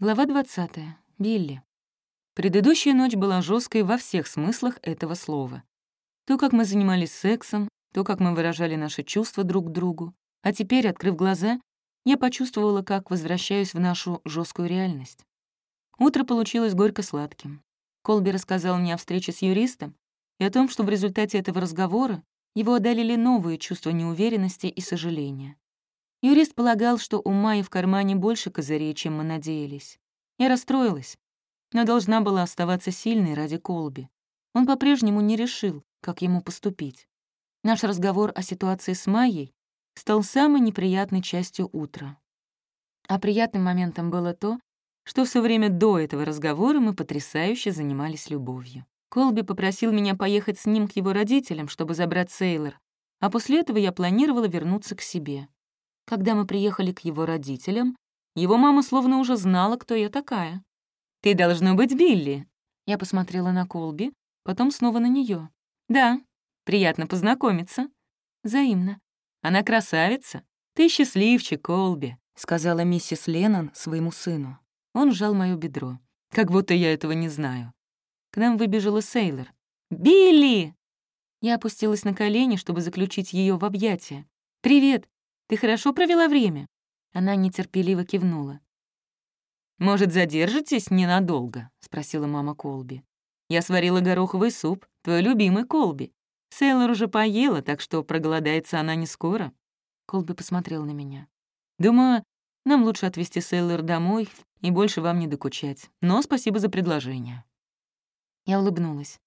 Глава 20. Билли. Предыдущая ночь была жесткой во всех смыслах этого слова. То, как мы занимались сексом, то, как мы выражали наши чувства друг к другу. А теперь, открыв глаза, я почувствовала, как возвращаюсь в нашу жесткую реальность. Утро получилось горько-сладким. Колби рассказал мне о встрече с юристом и о том, что в результате этого разговора его одолели новые чувства неуверенности и сожаления. Юрист полагал, что у Майи в кармане больше козырей, чем мы надеялись. Я расстроилась, но должна была оставаться сильной ради Колби. Он по-прежнему не решил, как ему поступить. Наш разговор о ситуации с Майей стал самой неприятной частью утра. А приятным моментом было то, что все время до этого разговора мы потрясающе занимались любовью. Колби попросил меня поехать с ним к его родителям, чтобы забрать Сейлор, а после этого я планировала вернуться к себе. Когда мы приехали к его родителям, его мама словно уже знала, кто я такая. «Ты должно быть Билли». Я посмотрела на Колби, потом снова на нее. «Да, приятно познакомиться». «Взаимно». «Она красавица. Ты счастливчик, Колби», — сказала миссис Леннон своему сыну. Он сжал моё бедро. Как будто я этого не знаю. К нам выбежала Сейлор. «Билли!» Я опустилась на колени, чтобы заключить ее в объятия. «Привет! Ты хорошо провела время?» Она нетерпеливо кивнула. «Может, задержитесь ненадолго?» — спросила мама Колби. «Я сварила гороховый суп, твой любимый Колби. Сейлор уже поела, так что проголодается она не скоро». Колби посмотрел на меня. «Думаю, нам лучше отвезти Сейлор домой и больше вам не докучать. Но спасибо за предложение». Я улыбнулась.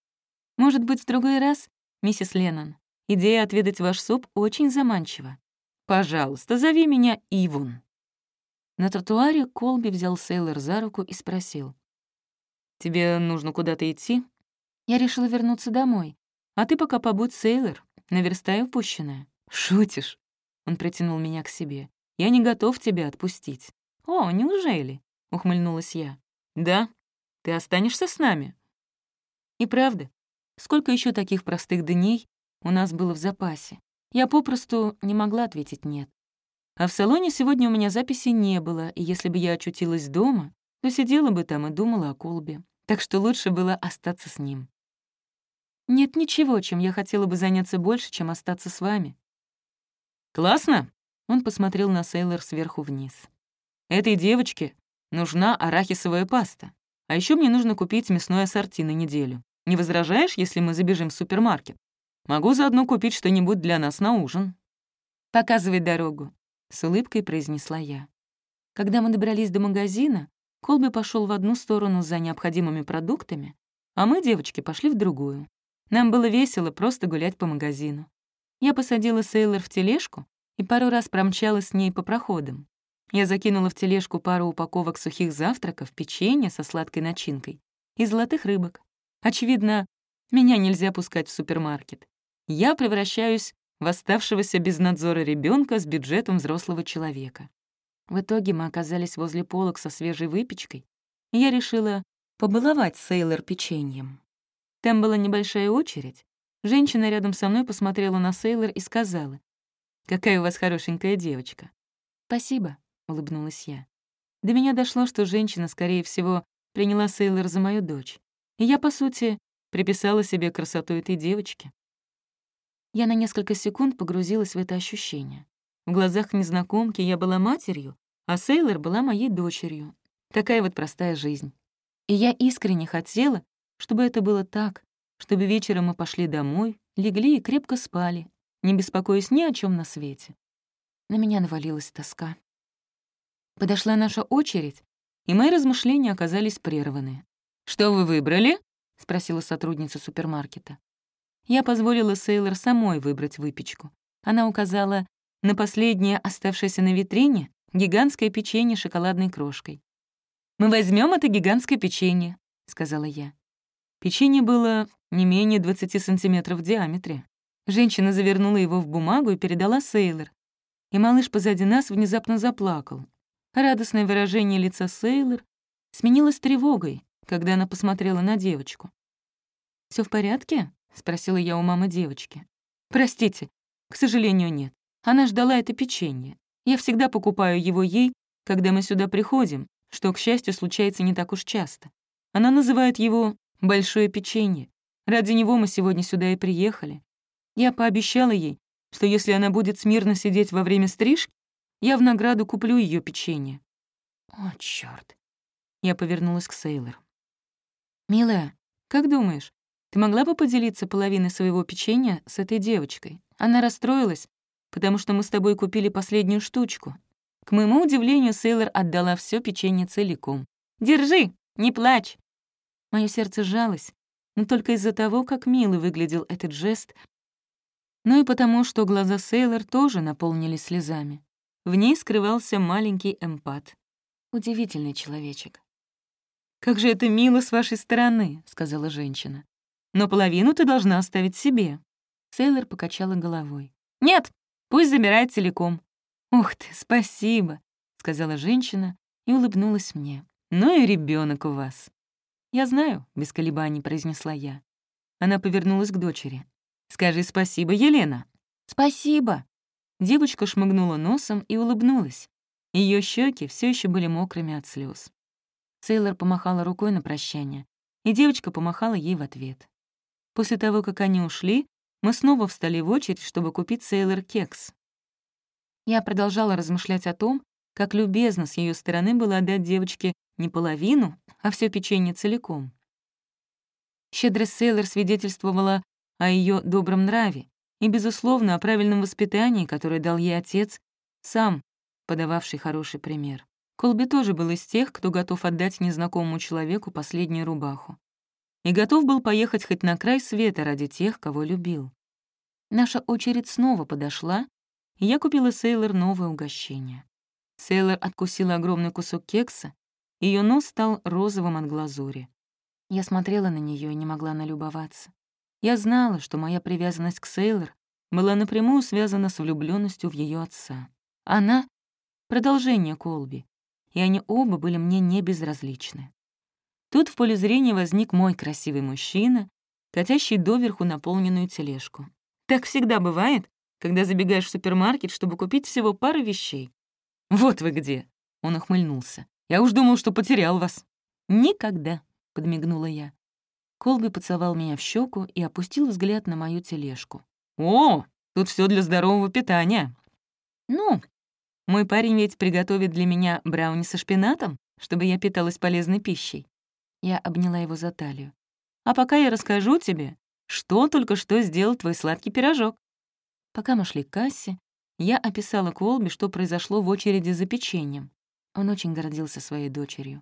«Может быть, в другой раз, миссис Леннон? Идея отведать ваш суп очень заманчива. Пожалуйста, зови меня Ивун». На тротуаре Колби взял Сейлор за руку и спросил. «Тебе нужно куда-то идти?» Я решила вернуться домой. «А ты пока побудь Сейлор, наверстай упущенное». «Шутишь?» Он притянул меня к себе. «Я не готов тебя отпустить». «О, неужели?» — ухмыльнулась я. «Да, ты останешься с нами». И правда, сколько еще таких простых дней у нас было в запасе? Я попросту не могла ответить «нет». А в салоне сегодня у меня записи не было, и если бы я очутилась дома, то сидела бы там и думала о Колбе. Так что лучше было остаться с ним. Нет ничего, чем я хотела бы заняться больше, чем остаться с вами. «Классно!» — он посмотрел на Сейлор сверху вниз. «Этой девочке нужна арахисовая паста. А еще мне нужно купить мясное ассорти на неделю. Не возражаешь, если мы забежим в супермаркет?» Могу заодно купить что-нибудь для нас на ужин». «Показывай дорогу», — с улыбкой произнесла я. Когда мы добрались до магазина, Колби пошел в одну сторону за необходимыми продуктами, а мы, девочки, пошли в другую. Нам было весело просто гулять по магазину. Я посадила Сейлор в тележку и пару раз промчалась с ней по проходам. Я закинула в тележку пару упаковок сухих завтраков, печенья со сладкой начинкой и золотых рыбок. Очевидно, меня нельзя пускать в супермаркет я превращаюсь в оставшегося без надзора ребенка с бюджетом взрослого человека. В итоге мы оказались возле полок со свежей выпечкой, и я решила побаловать Сейлор печеньем. Там была небольшая очередь. Женщина рядом со мной посмотрела на Сейлор и сказала, «Какая у вас хорошенькая девочка». «Спасибо», — улыбнулась я. До меня дошло, что женщина, скорее всего, приняла Сейлор за мою дочь. И я, по сути, приписала себе красоту этой девочки. Я на несколько секунд погрузилась в это ощущение. В глазах незнакомки я была матерью, а Сейлор была моей дочерью. Такая вот простая жизнь. И я искренне хотела, чтобы это было так, чтобы вечером мы пошли домой, легли и крепко спали, не беспокоясь ни о чем на свете. На меня навалилась тоска. Подошла наша очередь, и мои размышления оказались прерваны. «Что вы выбрали?» — спросила сотрудница супермаркета. Я позволила Сейлор самой выбрать выпечку. Она указала на последнее оставшееся на витрине гигантское печенье с шоколадной крошкой. «Мы возьмем это гигантское печенье», — сказала я. Печенье было не менее 20 сантиметров в диаметре. Женщина завернула его в бумагу и передала Сейлор. И малыш позади нас внезапно заплакал. Радостное выражение лица Сейлор сменилось тревогой, когда она посмотрела на девочку. Все в порядке?» — спросила я у мамы девочки. «Простите, к сожалению, нет. Она ждала это печенье. Я всегда покупаю его ей, когда мы сюда приходим, что, к счастью, случается не так уж часто. Она называет его «большое печенье». Ради него мы сегодня сюда и приехали. Я пообещала ей, что если она будет смирно сидеть во время стрижки, я в награду куплю ее печенье. О, чёрт. Я повернулась к Сейлор. «Милая, как думаешь, ты могла бы поделиться половиной своего печенья с этой девочкой? Она расстроилась, потому что мы с тобой купили последнюю штучку. К моему удивлению, Сейлор отдала все печенье целиком. «Держи, не плачь!» Мое сердце сжалось, но только из-за того, как мило выглядел этот жест, но и потому, что глаза Сейлор тоже наполнились слезами. В ней скрывался маленький эмпат. Удивительный человечек. «Как же это мило с вашей стороны», — сказала женщина. «Но половину ты должна оставить себе». Сейлор покачала головой. «Нет, пусть забирает целиком». «Ух ты, спасибо», — сказала женщина и улыбнулась мне. «Ну и ребенок у вас». «Я знаю», — без колебаний произнесла я. Она повернулась к дочери. «Скажи спасибо, Елена». «Спасибо». Девочка шмыгнула носом и улыбнулась. Ее щеки все еще были мокрыми от слез. Сейлор помахала рукой на прощание, и девочка помахала ей в ответ. После того, как они ушли, мы снова встали в очередь, чтобы купить Сейлор кекс. Я продолжала размышлять о том, как любезно с ее стороны было отдать девочке не половину, а все печенье целиком. Щедрость Сейлор свидетельствовала о ее добром нраве и, безусловно, о правильном воспитании, которое дал ей отец, сам подававший хороший пример. Колби тоже был из тех, кто готов отдать незнакомому человеку последнюю рубаху. И готов был поехать хоть на край света ради тех, кого любил. Наша очередь снова подошла, и я купила Сейлор новое угощение. Сейлор откусила огромный кусок кекса, и ее нос стал розовым от глазури. Я смотрела на нее и не могла налюбоваться. Я знала, что моя привязанность к Сейлор была напрямую связана с влюбленностью в ее отца. Она — продолжение Колби, и они оба были мне не безразличны. Тут в поле зрения возник мой красивый мужчина, катящий доверху наполненную тележку. Так всегда бывает, когда забегаешь в супермаркет, чтобы купить всего пару вещей. «Вот вы где!» — он ухмыльнулся. «Я уж думал, что потерял вас». «Никогда», — подмигнула я. Колби поцеловал меня в щеку и опустил взгляд на мою тележку. «О, тут все для здорового питания». «Ну, мой парень ведь приготовит для меня брауни со шпинатом, чтобы я питалась полезной пищей». Я обняла его за талию. «А пока я расскажу тебе, что только что сделал твой сладкий пирожок». Пока мы шли к кассе, я описала Колби, что произошло в очереди за печеньем. Он очень гордился своей дочерью.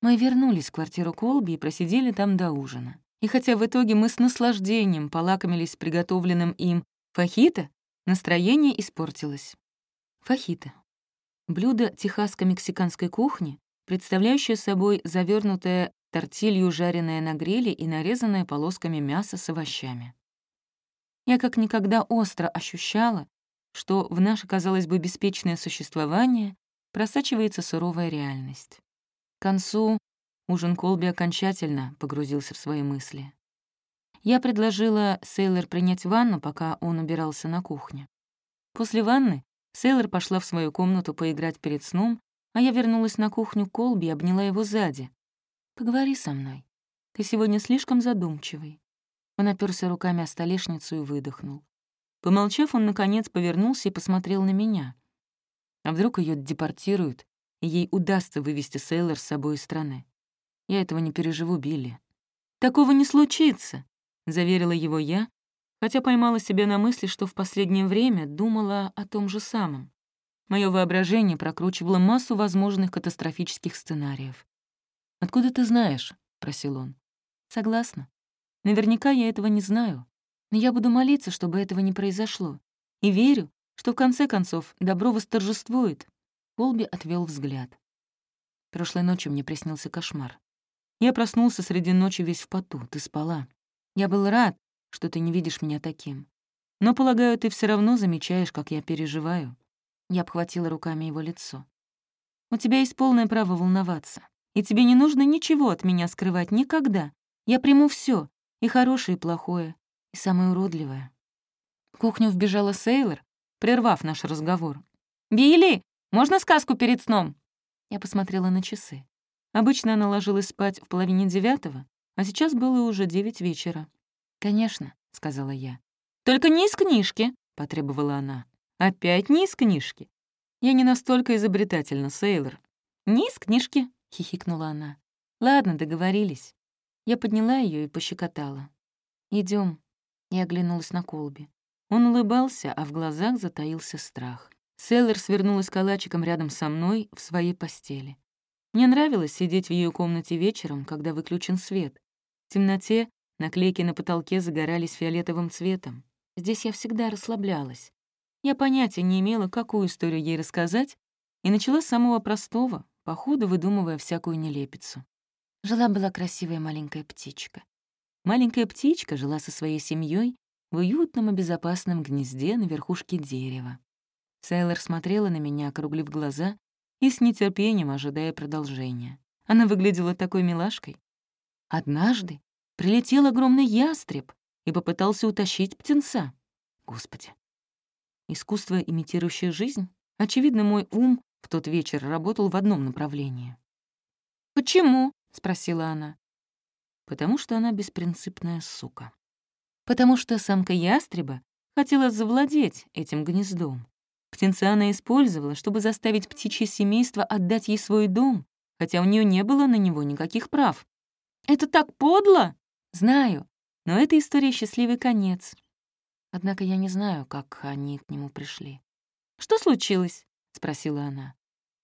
Мы вернулись в квартиру Колби и просидели там до ужина. И хотя в итоге мы с наслаждением полакомились приготовленным им фахито, настроение испортилось. Фахито. Блюдо техасско-мексиканской кухни, представляющее собой завернутое тортилью, жареное на гриле и нарезанное полосками мясо с овощами. Я как никогда остро ощущала, что в наше, казалось бы, беспечное существование просачивается суровая реальность концу ужин Колби окончательно погрузился в свои мысли. Я предложила Сейлор принять ванну, пока он убирался на кухне. После ванны Сейлор пошла в свою комнату поиграть перед сном, а я вернулась на кухню Колби и обняла его сзади. «Поговори со мной. Ты сегодня слишком задумчивый». Он оперся руками о столешницу и выдохнул. Помолчав, он, наконец, повернулся и посмотрел на меня. А вдруг ее депортируют, и ей удастся вывести Сейлор с собой из страны. Я этого не переживу, Билли. «Такого не случится», — заверила его я, хотя поймала себя на мысли, что в последнее время думала о том же самом. Мое воображение прокручивало массу возможных катастрофических сценариев. «Откуда ты знаешь?» — просил он. «Согласна. Наверняка я этого не знаю, но я буду молиться, чтобы этого не произошло, и верю, что в конце концов добро восторжествует, Колби отвел взгляд. Прошлой ночью мне приснился кошмар. Я проснулся среди ночи весь в поту, ты спала. Я был рад, что ты не видишь меня таким. Но, полагаю, ты все равно замечаешь, как я переживаю. Я обхватила руками его лицо. У тебя есть полное право волноваться. И тебе не нужно ничего от меня скрывать никогда. Я приму все, и хорошее, и плохое, и самое уродливое. В кухню вбежала Сейлор, прервав наш разговор. «Билли, можно сказку перед сном?» Я посмотрела на часы. Обычно она ложилась спать в половине девятого, а сейчас было уже девять вечера. «Конечно», — сказала я. «Только не из книжки», — потребовала она. «Опять не из книжки». «Я не настолько изобретательна, Сейлор». «Не из книжки», — хихикнула она. «Ладно, договорились». Я подняла ее и пощекотала. Идем. Я оглянулась на Колби. Он улыбался, а в глазах затаился страх. Селлер свернулась калачиком рядом со мной в своей постели. Мне нравилось сидеть в ее комнате вечером, когда выключен свет. В темноте наклейки на потолке загорались фиолетовым цветом. Здесь я всегда расслаблялась. Я понятия не имела, какую историю ей рассказать, и начала с самого простого, по ходу выдумывая всякую нелепицу. Жила-была красивая маленькая птичка. Маленькая птичка жила со своей семьей в уютном и безопасном гнезде на верхушке дерева. Сейлор смотрела на меня, округлив глаза, и с нетерпением ожидая продолжения. Она выглядела такой милашкой. Однажды прилетел огромный ястреб и попытался утащить птенца. Господи. Искусство, имитирующее жизнь? Очевидно, мой ум в тот вечер работал в одном направлении. «Почему?» — спросила она. «Потому что она беспринципная сука. Потому что самка ястреба хотела завладеть этим гнездом. Птенца она использовала, чтобы заставить птичье семейство отдать ей свой дом, хотя у нее не было на него никаких прав. «Это так подло!» «Знаю, но эта история счастливый конец. Однако я не знаю, как они к нему пришли. «Что случилось?» — спросила она.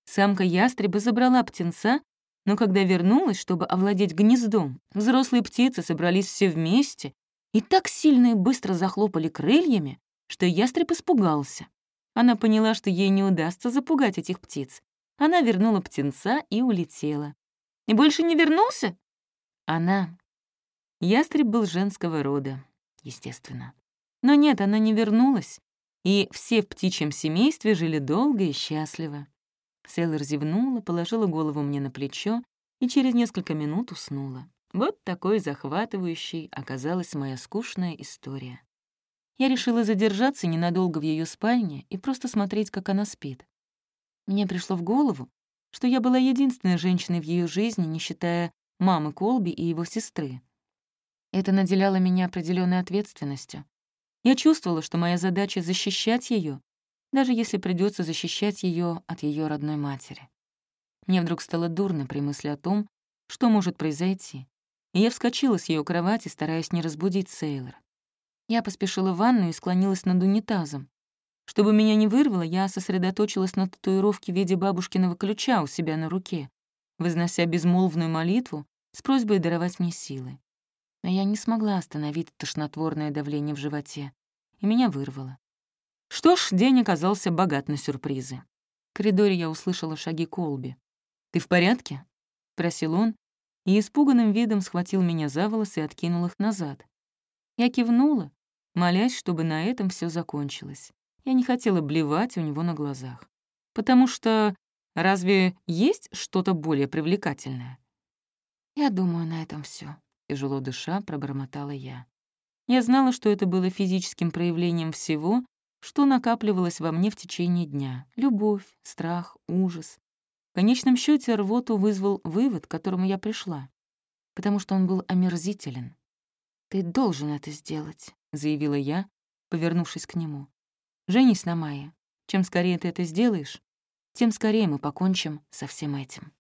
Самка ястреба забрала птенца, но когда вернулась, чтобы овладеть гнездом, взрослые птицы собрались все вместе и так сильно и быстро захлопали крыльями, что ястреб испугался. Она поняла, что ей не удастся запугать этих птиц. Она вернула птенца и улетела. «И больше не вернулся?» Она. Ястреб был женского рода, естественно. Но нет, она не вернулась, и все в птичьем семействе жили долго и счастливо. Селлер зевнула, положила голову мне на плечо и через несколько минут уснула. Вот такой захватывающей оказалась моя скучная история. Я решила задержаться ненадолго в ее спальне и просто смотреть, как она спит. Мне пришло в голову, что я была единственной женщиной в ее жизни, не считая мамы Колби и его сестры. Это наделяло меня определенной ответственностью. Я чувствовала, что моя задача — защищать ее, даже если придется защищать ее от ее родной матери. Мне вдруг стало дурно при мысли о том, что может произойти, и я вскочила с ее кровати, стараясь не разбудить Сейлор. Я поспешила в ванну и склонилась над унитазом. Чтобы меня не вырвало, я сосредоточилась на татуировке в виде бабушкиного ключа у себя на руке, вознося безмолвную молитву с просьбой даровать мне силы. Но я не смогла остановить тошнотворное давление в животе, и меня вырвало. Что ж, день оказался богат на сюрпризы. В коридоре я услышала шаги Колби. «Ты в порядке?» — просил он, и испуганным видом схватил меня за волосы и откинул их назад. Я кивнула, молясь, чтобы на этом все закончилось. Я не хотела блевать у него на глазах. Потому что разве есть что-то более привлекательное? Я думаю, на этом все. Тяжело дыша, пробормотала я. Я знала, что это было физическим проявлением всего, что накапливалось во мне в течение дня. Любовь, страх, ужас. В конечном счете рвоту вызвал вывод, к которому я пришла, потому что он был омерзителен. «Ты должен это сделать», — заявила я, повернувшись к нему. «Женись на Майе. Чем скорее ты это сделаешь, тем скорее мы покончим со всем этим».